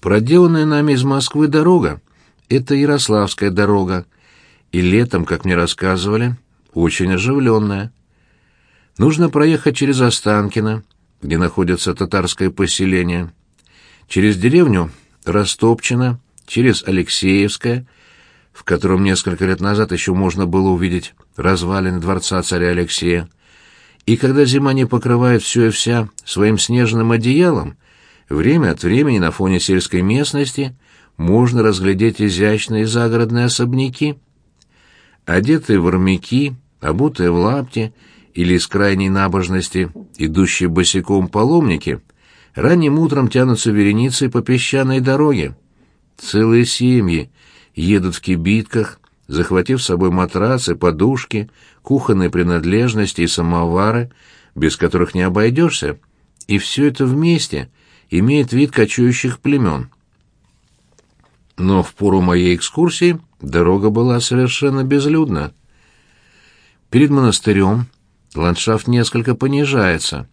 Проделанная нами из Москвы дорога — это Ярославская дорога, и летом, как мне рассказывали, очень оживленная. Нужно проехать через Останкино, где находится татарское поселение, через деревню Растопчино, через Алексеевское, в котором несколько лет назад еще можно было увидеть развалины дворца царя Алексея, и когда зима не покрывает все и вся своим снежным одеялом, время от времени на фоне сельской местности можно разглядеть изящные загородные особняки. Одетые в армяки, обутые в лапти или из крайней набожности, идущие босиком паломники, ранним утром тянутся вереницей по песчаной дороге. Целые семьи едут в кибитках, захватив с собой матрацы, подушки, кухонные принадлежности и самовары, без которых не обойдешься, и все это вместе имеет вид кочующих племен. Но в пору моей экскурсии дорога была совершенно безлюдна. Перед монастырем ландшафт несколько понижается,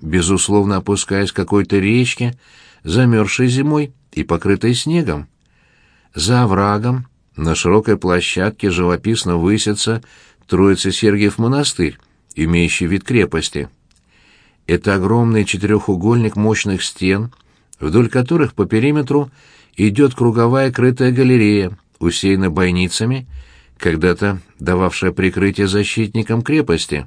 безусловно опускаясь к какой-то речке, замерзшей зимой и покрытой снегом. За оврагом на широкой площадке живописно высится Троицы Сергиев монастырь, имеющий вид крепости. Это огромный четырехугольник мощных стен, вдоль которых по периметру идет круговая крытая галерея, усеянная бойницами, когда-то дававшая прикрытие защитникам крепости.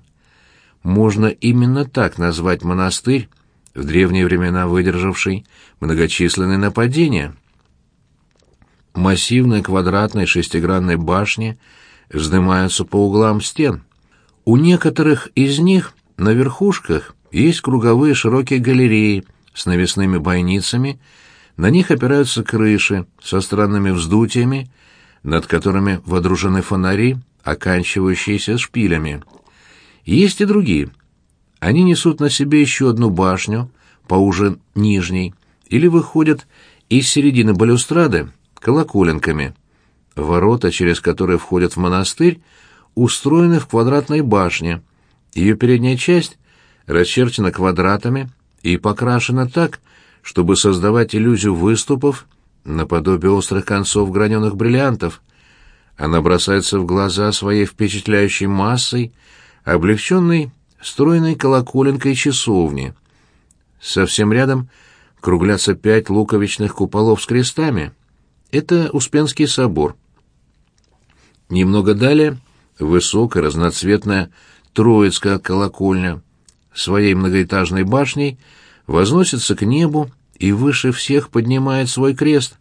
Можно именно так назвать монастырь, в древние времена выдержавший многочисленные нападения. Массивные квадратные шестигранные башни вздымаются по углам стен. У некоторых из них на верхушках есть круговые широкие галереи с навесными бойницами, на них опираются крыши со странными вздутиями, над которыми водружены фонари, оканчивающиеся шпилями. Есть и другие. Они несут на себе еще одну башню, поуже нижней, или выходят из середины балюстрады колоколенками. Ворота, через которые входят в монастырь, устроены в квадратной башне. Ее передняя часть расчерчена квадратами и покрашена так, чтобы создавать иллюзию выступов наподобие острых концов граненых бриллиантов. Она бросается в глаза своей впечатляющей массой, облегченной стройной колоколенкой часовни. Совсем рядом круглятся пять луковичных куполов с крестами. Это Успенский собор. Немного далее высокая разноцветная Троицкая колокольня своей многоэтажной башней возносится к небу и выше всех поднимает свой крест.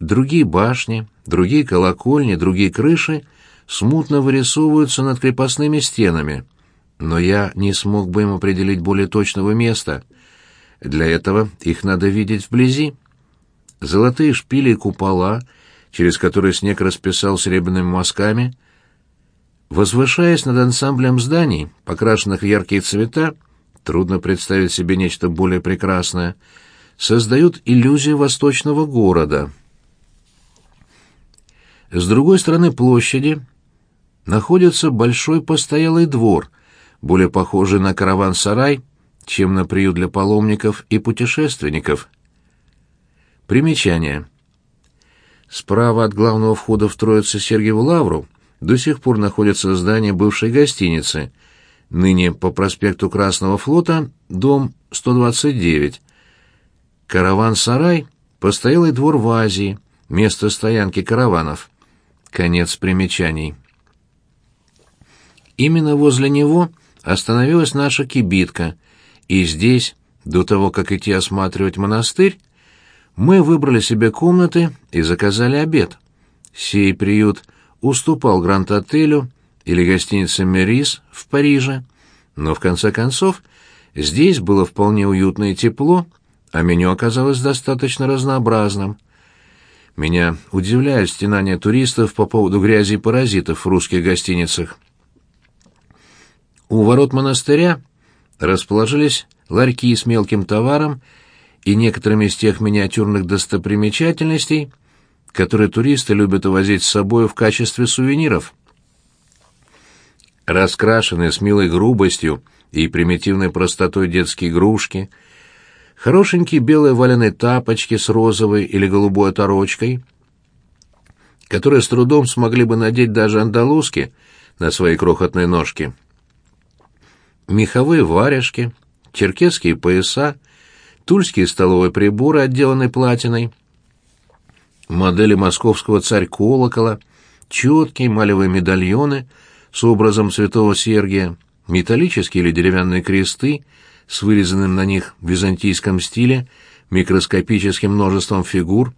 Другие башни, другие колокольни, другие крыши смутно вырисовываются над крепостными стенами, но я не смог бы им определить более точного места. Для этого их надо видеть вблизи. Золотые шпили и купола, через которые снег расписал серебряными мазками, возвышаясь над ансамблем зданий, покрашенных в яркие цвета, трудно представить себе нечто более прекрасное, создают иллюзию восточного города. С другой стороны площади находится большой постоялый двор, более похожий на караван-сарай, чем на приют для паломников и путешественников. Примечание. Справа от главного входа в Троице Сергиеву Лавру до сих пор находится здание бывшей гостиницы, ныне по проспекту Красного флота, дом 129. Караван-сарай — постоялый двор в Азии, место стоянки караванов. Конец примечаний. Именно возле него остановилась наша кибитка, и здесь, до того, как идти осматривать монастырь, мы выбрали себе комнаты и заказали обед. Сей приют уступал Гранд-отелю или гостинице «Мерис» в Париже, но в конце концов здесь было вполне уютно и тепло, а меню оказалось достаточно разнообразным. Меня удивляют стенания туристов по поводу грязи и паразитов в русских гостиницах. У ворот монастыря расположились ларьки с мелким товаром и некоторыми из тех миниатюрных достопримечательностей, которые туристы любят увозить с собой в качестве сувениров. Раскрашенные с милой грубостью и примитивной простотой детские игрушки, хорошенькие белые валеные тапочки с розовой или голубой оторочкой, которые с трудом смогли бы надеть даже андалузки на свои крохотные ножки. Меховые варежки, черкесские пояса, тульские столовые приборы, отделанные платиной, модели московского царь-колокола, четкие малевые медальоны с образом святого Сергия, металлические или деревянные кресты с вырезанным на них в византийском стиле микроскопическим множеством фигур,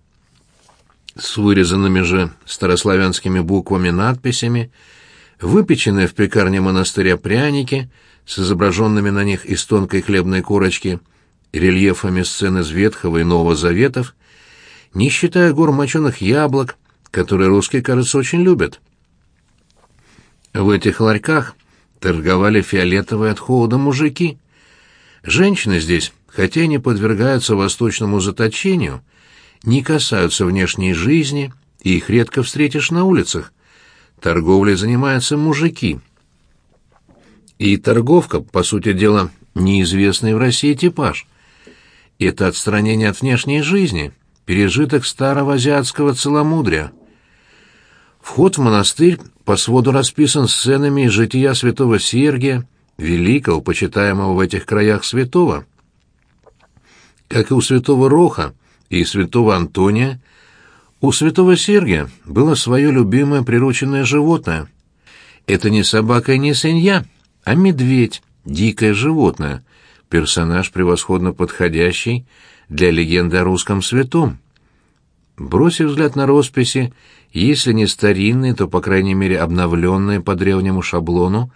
с вырезанными же старославянскими буквами-надписями, выпеченные в пекарне монастыря пряники с изображенными на них из тонкой хлебной корочки рельефами сцены из Ветхого и Нового Заветов, не считая гор моченых яблок, которые русские, кажется, очень любят. В этих ларьках торговали фиолетовые от холода мужики. Женщины здесь, хотя и не подвергаются восточному заточению, не касаются внешней жизни, и их редко встретишь на улицах. Торговлей занимаются мужики. И торговка, по сути дела, неизвестный в России типаж. Это отстранение от внешней жизни, пережиток старого азиатского целомудрия. Вход в монастырь по своду расписан сценами из жития святого Сергия, великого, почитаемого в этих краях святого. Как и у святого Роха и святого Антония, у святого Сергия было свое любимое прирученное животное. Это не собака и не свинья, а медведь, дикое животное, персонаж превосходно подходящий для легенды о русском святом. Бросив взгляд на росписи, если не старинные, то, по крайней мере, обновленные по древнему шаблону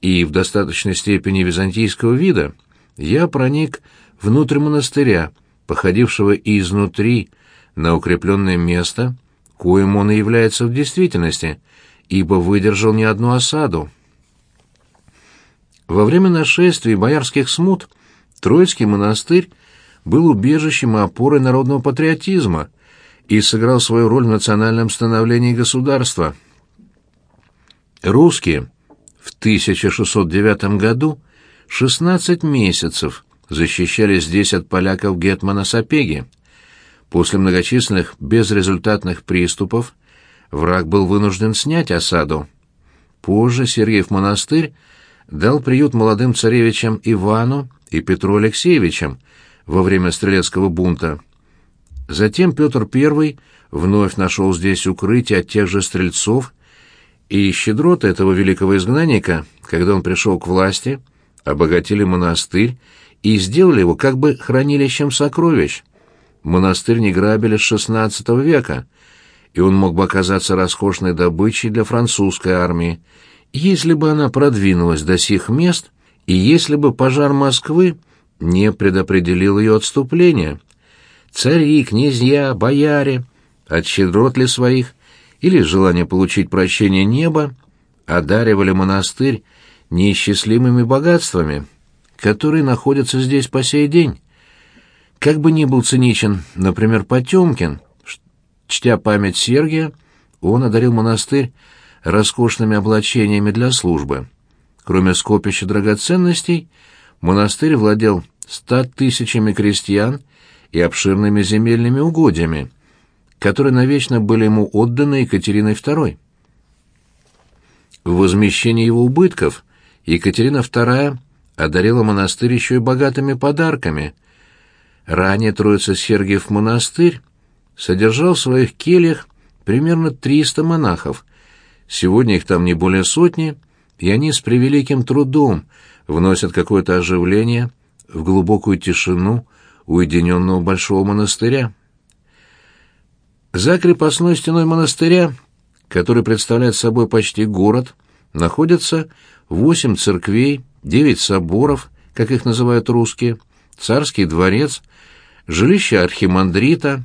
и в достаточной степени византийского вида, я проник внутрь монастыря, походившего изнутри на укрепленное место, коим он и является в действительности, ибо выдержал не одну осаду. Во время нашествий боярских смут Троицкий монастырь был убежищем и опорой народного патриотизма – и сыграл свою роль в национальном становлении государства. Русские в 1609 году 16 месяцев защищали здесь от поляков гетмана Сапеги. После многочисленных безрезультатных приступов враг был вынужден снять осаду. Позже Сергиев монастырь дал приют молодым царевичам Ивану и Петру Алексеевичам во время стрелецкого бунта. Затем Петр I вновь нашел здесь укрытие от тех же стрельцов, и щедроты этого великого изгнанника, когда он пришел к власти, обогатили монастырь и сделали его как бы хранилищем сокровищ. Монастырь не грабили с XVI века, и он мог бы оказаться роскошной добычей для французской армии, если бы она продвинулась до сих мест и если бы пожар Москвы не предопределил ее отступление цари, князья, бояре, от щедрот ли своих или желания получить прощение неба, одаривали монастырь неисчислимыми богатствами, которые находятся здесь по сей день. Как бы ни был циничен, например, Потемкин, чтя память Сергия, он одарил монастырь роскошными облачениями для службы. Кроме скопища драгоценностей, монастырь владел ста тысячами крестьян и обширными земельными угодьями, которые навечно были ему отданы Екатериной II. В возмещении его убытков Екатерина II одарила монастырь еще и богатыми подарками. Ранее Троица Сергиев монастырь содержал в своих кельях примерно 300 монахов. Сегодня их там не более сотни, и они с превеликим трудом вносят какое-то оживление в глубокую тишину, уединенного большого монастыря. За крепостной стеной монастыря, который представляет собой почти город, находятся восемь церквей, девять соборов, как их называют русские, царский дворец, жилище архимандрита,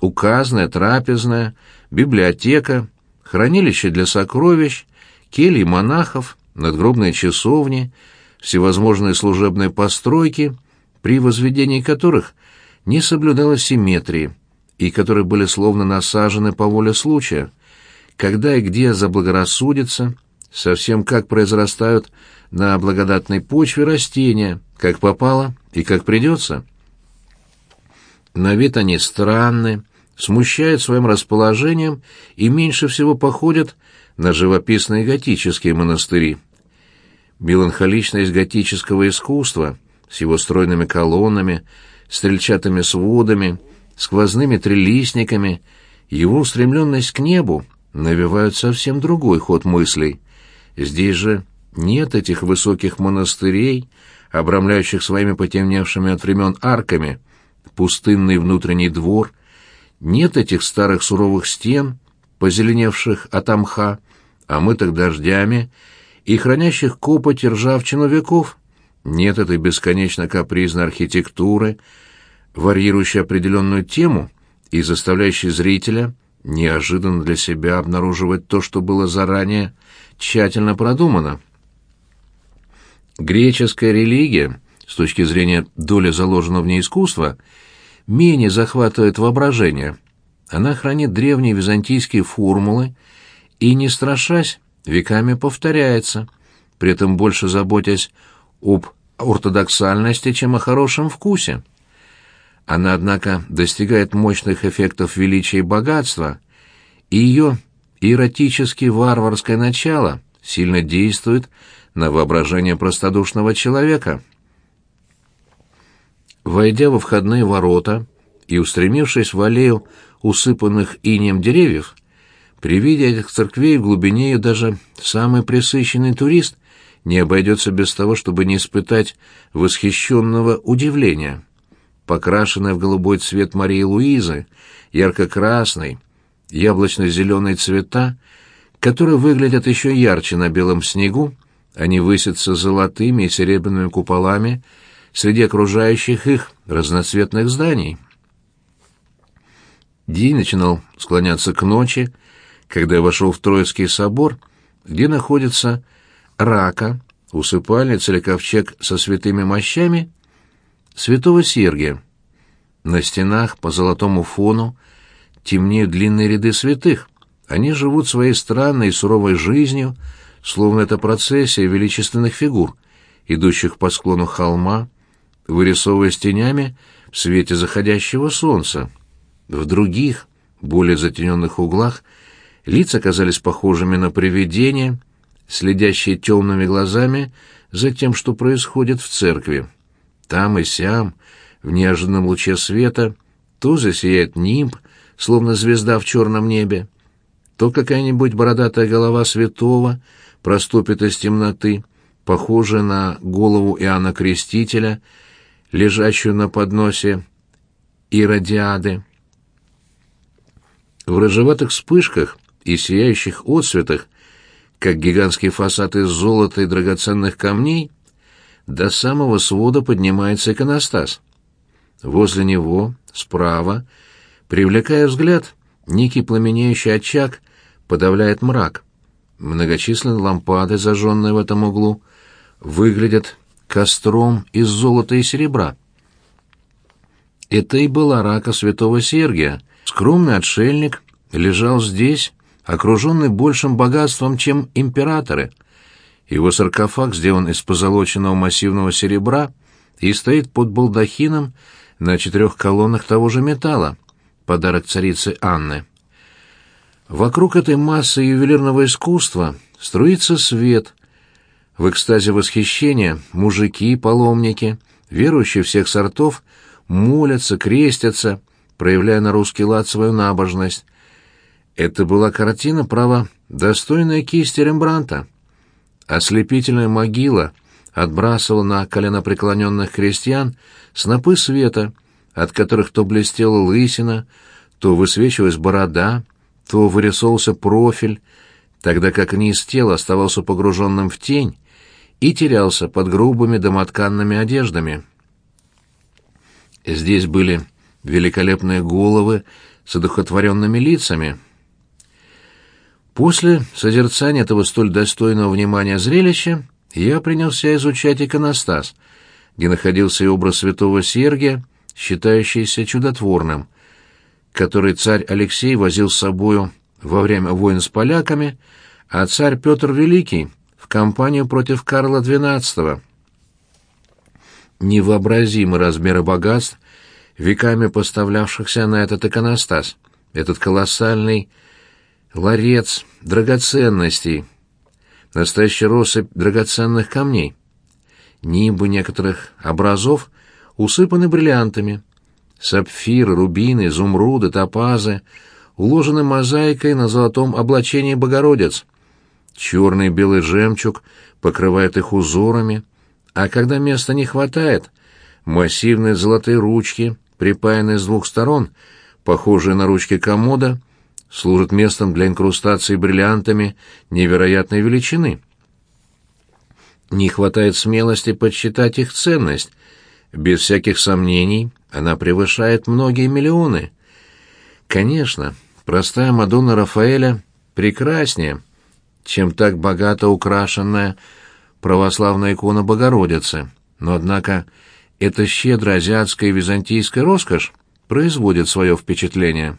указная, трапезная, библиотека, хранилище для сокровищ, кельи монахов, надгробные часовни, всевозможные служебные постройки — при возведении которых не соблюдалось симметрии и которые были словно насажены по воле случая, когда и где заблагорассудится, совсем как произрастают на благодатной почве растения, как попало и как придется. На вид они странны, смущают своим расположением и меньше всего походят на живописные готические монастыри. Меланхоличность готического искусства с его стройными колоннами, стрельчатыми сводами, сквозными трелистниками, его устремленность к небу навевают совсем другой ход мыслей. Здесь же нет этих высоких монастырей, обрамляющих своими потемневшими от времен арками, пустынный внутренний двор, нет этих старых суровых стен, позеленевших от амха, омытых дождями и хранящих копоть и ржавчину веков, нет этой бесконечно капризной архитектуры, варьирующей определенную тему и заставляющей зрителя неожиданно для себя обнаруживать то, что было заранее тщательно продумано. Греческая религия, с точки зрения доли заложенного в ней искусства, менее захватывает воображение. Она хранит древние византийские формулы и, не страшась, веками повторяется, при этом больше заботясь об ортодоксальности, чем о хорошем вкусе. Она, однако, достигает мощных эффектов величия и богатства, и ее эротически варварское начало сильно действует на воображение простодушного человека. Войдя во входные ворота и устремившись в аллею усыпанных инем деревьев, при виде этих церквей в глубине ее даже самый пресыщенный турист не обойдется без того, чтобы не испытать восхищенного удивления. Покрашенная в голубой цвет Марии Луизы, ярко-красный, яблочно-зеленые цвета, которые выглядят еще ярче на белом снегу, они высятся золотыми и серебряными куполами среди окружающих их разноцветных зданий. День начинал склоняться к ночи, когда я вошел в Троицкий собор, где находится рака, усыпальница или ковчег со святыми мощами святого Сергия. На стенах по золотому фону темнеют длинные ряды святых. Они живут своей странной и суровой жизнью, словно это процессия величественных фигур, идущих по склону холма, вырисовываясь тенями в свете заходящего солнца. В других, более затененных углах, лица казались похожими на привидения, следящие темными глазами за тем, что происходит в церкви. Там и сям, в неожиданном луче света, то засияет нимб, словно звезда в черном небе, то какая-нибудь бородатая голова святого проступит из темноты, похожая на голову Иоанна Крестителя, лежащую на подносе Иродиады. В рыжеватых вспышках и сияющих отсветах, как гигантский фасад из золота и драгоценных камней, до самого свода поднимается иконостас. Возле него, справа, Привлекая взгляд, некий пламенеющий очаг подавляет мрак. Многочисленные лампады, зажженные в этом углу, выглядят костром из золота и серебра. Это и была рака святого Сергия. Скромный отшельник лежал здесь, окруженный большим богатством, чем императоры. Его саркофаг сделан из позолоченного массивного серебра и стоит под балдахином на четырех колоннах того же металла подарок царицы Анны. Вокруг этой массы ювелирного искусства струится свет. В экстазе восхищения мужики, паломники, верующие всех сортов, молятся, крестятся, проявляя на русский лад свою набожность. Это была картина, право, достойная кисти Рембранта. Ослепительная могила отбрасывала на коленопреклоненных крестьян снопы света — от которых то блестела лысина, то высвечивалась борода, то вырисовывался профиль, тогда как низ тела оставался погруженным в тень и терялся под грубыми домотканными одеждами. Здесь были великолепные головы с одухотворенными лицами. После созерцания этого столь достойного внимания зрелища я принялся изучать иконостас, где находился и образ святого Сергия, считающийся чудотворным, который царь Алексей возил с собою во время войн с поляками, а царь Петр Великий в кампанию против Карла XII. Невообразимы размеры богатств, веками поставлявшихся на этот иконостас, этот колоссальный ларец драгоценностей, настоящий россыпь драгоценных камней. Нимбы некоторых образов усыпаны бриллиантами. Сапфиры, рубины, изумруды, топазы уложены мозаикой на золотом облачении Богородиц. Черный и белый жемчуг покрывает их узорами, а когда места не хватает, массивные золотые ручки, припаянные с двух сторон, похожие на ручки комода, служат местом для инкрустации бриллиантами невероятной величины. Не хватает смелости подсчитать их ценность. Без всяких сомнений она превышает многие миллионы. Конечно, простая Мадонна Рафаэля прекраснее, чем так богато украшенная православная икона Богородицы, но, однако, эта щедрая азиатская византийская роскошь производит свое впечатление.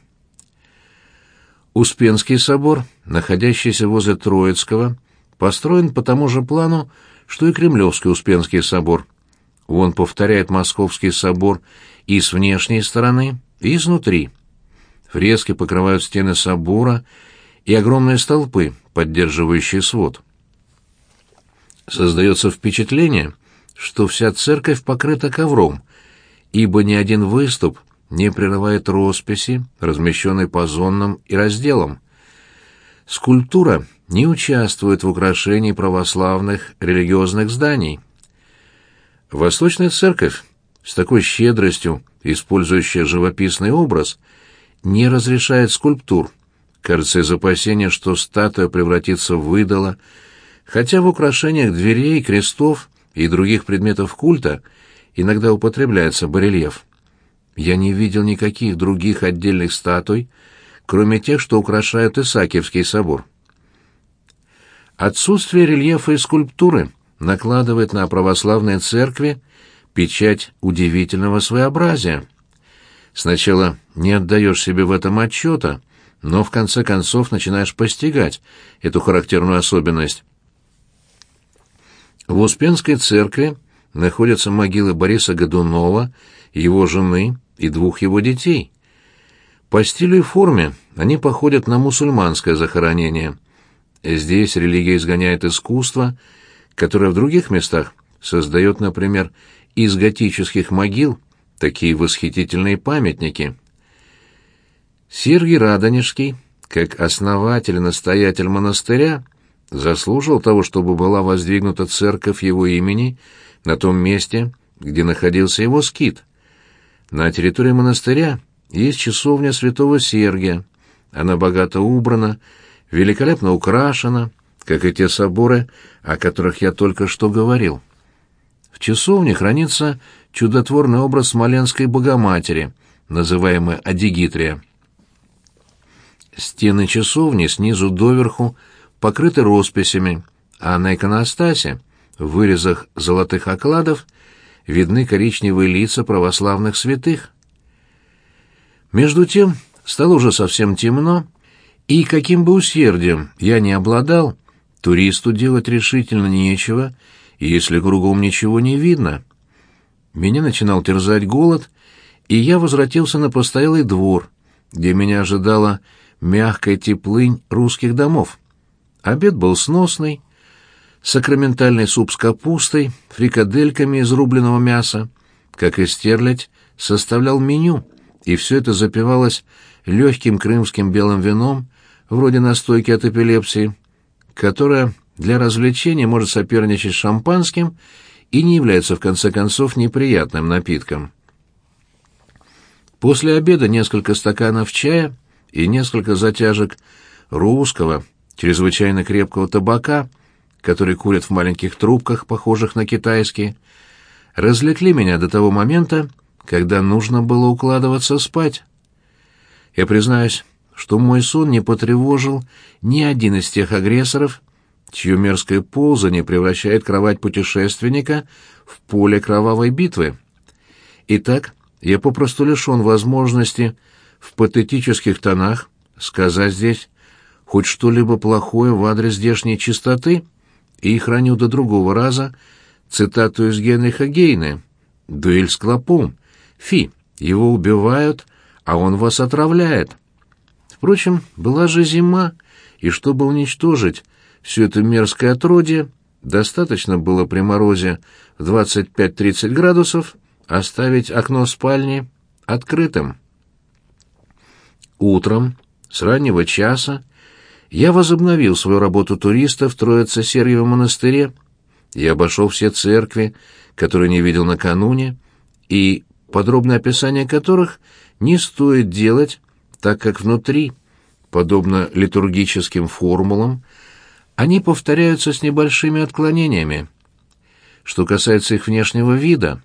Успенский собор, находящийся возле Троицкого, построен по тому же плану, что и Кремлевский Успенский собор. Он повторяет Московский собор и с внешней стороны, и изнутри. Фрески покрывают стены собора и огромные столпы, поддерживающие свод. Создается впечатление, что вся церковь покрыта ковром, ибо ни один выступ не прерывает росписи, размещенной по зонам и разделам. Скульптура не участвует в украшении православных религиозных зданий. Восточная церковь, с такой щедростью использующая живописный образ, не разрешает скульптур. Кажется, из опасения, что статуя превратится в идола, хотя в украшениях дверей, крестов и других предметов культа иногда употребляется барельеф. Я не видел никаких других отдельных статуй, кроме тех, что украшают Исаакиевский собор. Отсутствие рельефа и скульптуры накладывает на православные церкви печать удивительного своеобразия. Сначала не отдаешь себе в этом отчета, но в конце концов начинаешь постигать эту характерную особенность. В Успенской церкви находятся могилы Бориса Годунова, его жены и двух его детей. По стилю и форме они походят на мусульманское захоронение. Здесь религия изгоняет искусство, которое в других местах создает, например, из готических могил такие восхитительные памятники. Сергий Радонежский, как основатель и настоятель монастыря, заслужил того, чтобы была воздвигнута церковь его имени на том месте, где находился его скит. На территории монастыря есть часовня святого Сергия. Она богато убрана, великолепно украшена, как и те соборы, о которых я только что говорил. В часовне хранится чудотворный образ Смоленской Богоматери, называемый Адигитрия. Стены часовни снизу доверху покрыты росписями, а на иконостасе, в вырезах золотых окладов, видны коричневые лица православных святых. Между тем стало уже совсем темно, и каким бы усердием я ни обладал, туристу делать решительно нечего, если кругом ничего не видно. Меня начинал терзать голод, и я возвратился на постоялый двор, где меня ожидала мягкая теплынь русских домов. Обед был сносный, сакраментальный суп с капустой, фрикадельками из рубленого мяса, как и стерлядь, составлял меню, и все это запивалось легким крымским белым вином, вроде настойки от эпилепсии, которая для развлечения может соперничать с шампанским и не является, в конце концов, неприятным напитком. После обеда несколько стаканов чая и несколько затяжек русского, чрезвычайно крепкого табака, который курят в маленьких трубках, похожих на китайские, развлекли меня до того момента, когда нужно было укладываться спать. Я признаюсь, что мой сон не потревожил ни один из тех агрессоров, чье мерзкое ползание превращает кровать путешественника в поле кровавой битвы. Итак, я попросту лишен возможности в патетических тонах сказать здесь хоть что-либо плохое в адрес здешней чистоты, и храню до другого раза цитату из Генриха Гейне «Дуэль с клопом». Фи, Его убивают, а он вас отравляет. Впрочем, была же зима, и чтобы уничтожить все это мерзкое отродье, достаточно было при морозе в 25-30 градусов оставить окно спальни открытым. Утром, с раннего часа, я возобновил свою работу туриста в Троице-Сергиевом монастыре. Я обошел все церкви, которые не видел накануне, и подробное описание которых не стоит делать, так как внутри, подобно литургическим формулам, они повторяются с небольшими отклонениями. Что касается их внешнего вида,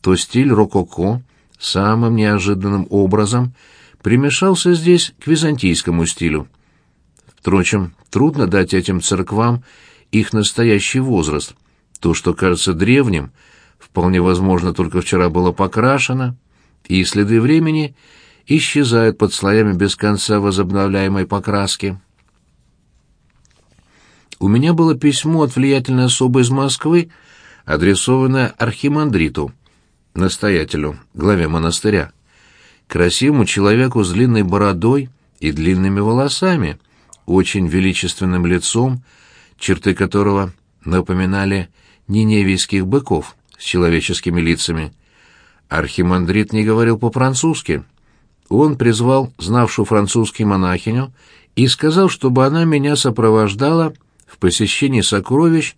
то стиль рококо самым неожиданным образом примешался здесь к византийскому стилю. Впрочем, трудно дать этим церквам их настоящий возраст. То, что кажется древним, вполне возможно, только вчера было покрашено, и следы времени исчезают под слоями без конца возобновляемой покраски. У меня было письмо от влиятельной особы из Москвы, адресованное архимандриту, настоятелю, главе монастыря, красивому человеку с длинной бородой и длинными волосами, очень величественным лицом, черты которого напоминали ниневийских быков с человеческими лицами. Архимандрит не говорил по-французски. Он призвал знавшую французский монахиню и сказал, чтобы она меня сопровождала в посещении сокровищ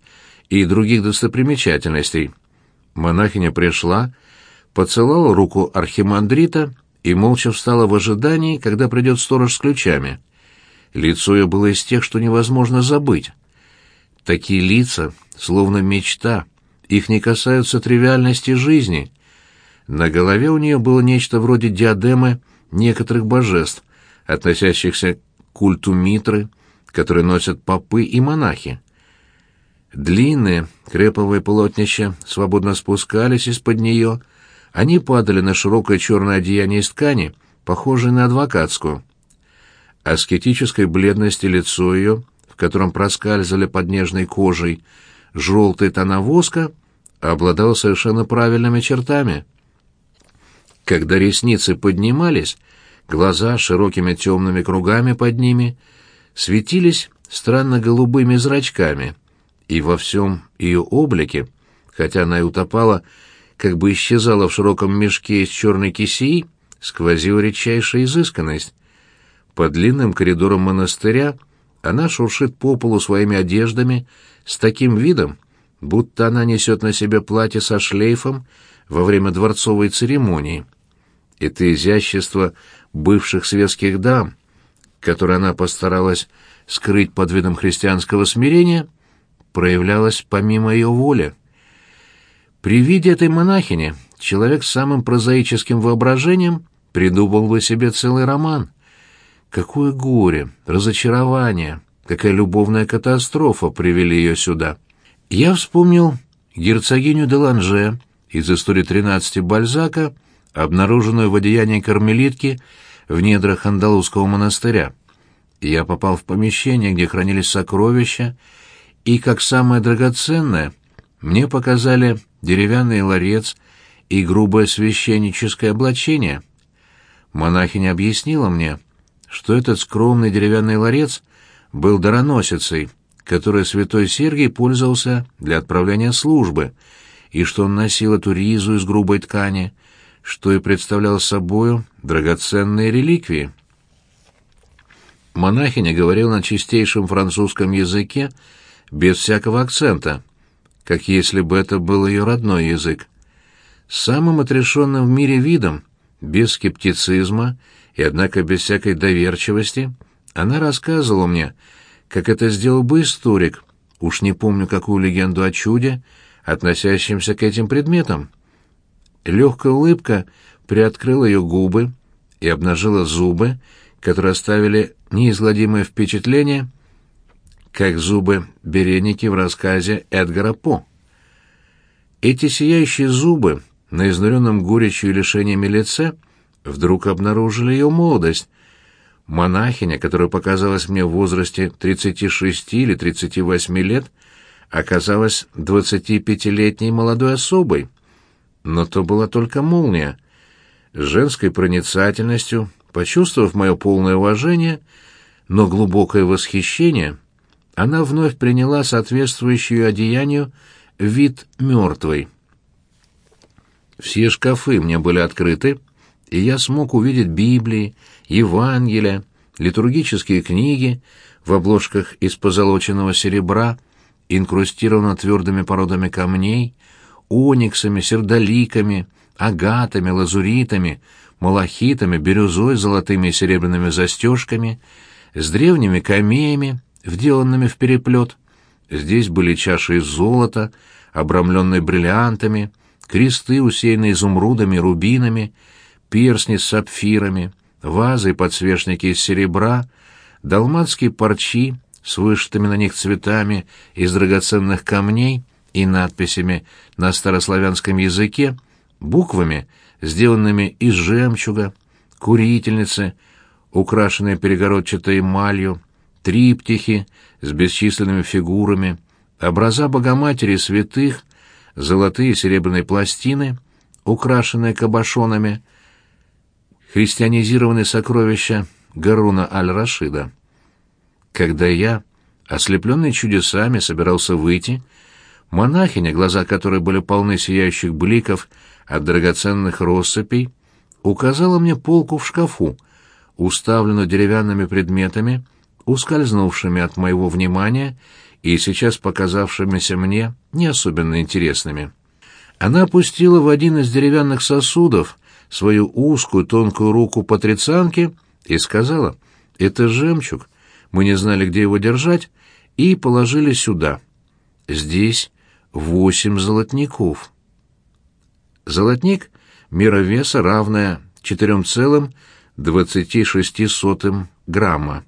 и других достопримечательностей. Монахиня пришла, поцеловала руку архимандрита и молча встала в ожидании, когда придет сторож с ключами. Лицо ее было из тех, что невозможно забыть. Такие лица, словно мечта, их не касаются тривиальности жизни. На голове у нее было нечто вроде диадемы некоторых божеств, относящихся к культу Митры, которые носят попы и монахи. Длинные креповые полотнища свободно спускались из-под нее, они падали на широкое черное одеяние из ткани, похожее на адвокатскую. Аскетической бледности лицо ее, в котором проскальзывали под нежной кожей желтые тона воска, обладало совершенно правильными чертами. Когда ресницы поднимались, глаза широкими темными кругами под ними светились странно голубыми зрачками, и во всем ее облике, хотя она и утопала, как бы исчезала в широком мешке из черной кисии, сквозила редчайшая изысканность. По длинным коридорам монастыря она шуршит по полу своими одеждами с таким видом, будто она несет на себе платье со шлейфом во время дворцовой церемонии. Это изящество бывших светских дам, которое она постаралась скрыть под видом христианского смирения, проявлялось помимо ее воли. При виде этой монахини человек с самым прозаическим воображением придумал бы себе целый роман. Какое горе, разочарование, какая любовная катастрофа привели ее сюда. Я вспомнил герцогиню де Ланже из истории тринадцати Бальзака, обнаруженную в одеянии кармелитки в недрах Андалузского монастыря. Я попал в помещение, где хранились сокровища, и, как самое драгоценное, мне показали деревянный ларец и грубое священническое облачение. Монахиня объяснила мне, что этот скромный деревянный ларец был дароносицей, которой святой Сергий пользовался для отправления службы, и что он носил эту ризу из грубой ткани, что и представлял собою драгоценные реликвии. Монахиня говорила на чистейшем французском языке, без всякого акцента, как если бы это был ее родной язык. Самым отрешенным в мире видом, без скептицизма и, однако, без всякой доверчивости, она рассказывала мне, как это сделал бы историк, уж не помню какую легенду о чуде, относящемся к этим предметам. Легкая улыбка приоткрыла ее губы и обнажила зубы, которые оставили неизгладимое впечатление, как зубы береники в рассказе Эдгара По. Эти сияющие зубы на изнуренном горечью и лишениями лице вдруг обнаружили ее молодость. Монахиня, которая показалась мне в возрасте 36 или 38 лет, оказалась 25-летней молодой особой. Но то была только молния. с женской проницательностью, почувствовав мое полное уважение, но глубокое восхищение, она вновь приняла соответствующую одеянию вид мертвой. Все шкафы мне были открыты, и я смог увидеть Библии, Евангелия, литургические книги в обложках из позолоченного серебра, инкрустировано твердыми породами камней, ониксами, сердоликами, агатами, лазуритами, малахитами, бирюзой, золотыми и серебряными застежками, с древними камеями, вделанными в переплет. Здесь были чаши из золота, обрамленные бриллиантами, кресты, усеянные изумрудами, рубинами, персни с сапфирами, вазы и подсвечники из серебра, далматские парчи с вышитыми на них цветами из драгоценных камней и надписями на старославянском языке, буквами, сделанными из жемчуга, курительницы, украшенные перегородчатой эмалью, триптихи с бесчисленными фигурами, образа Богоматери святых, золотые и серебряные пластины, украшенные кабошонами, христианизированные сокровища Гаруна аль-Рашида. Когда я, ослепленный чудесами, собирался выйти, монахиня, глаза которой были полны сияющих бликов от драгоценных россыпей, указала мне полку в шкафу, уставленную деревянными предметами, ускользнувшими от моего внимания и сейчас показавшимися мне не особенно интересными. Она опустила в один из деревянных сосудов свою узкую тонкую руку патрицианки и сказала, «Это жемчуг, мы не знали, где его держать, и положили сюда. Здесь восемь золотников». Золотник — мера веса, равная 4,26 грамма.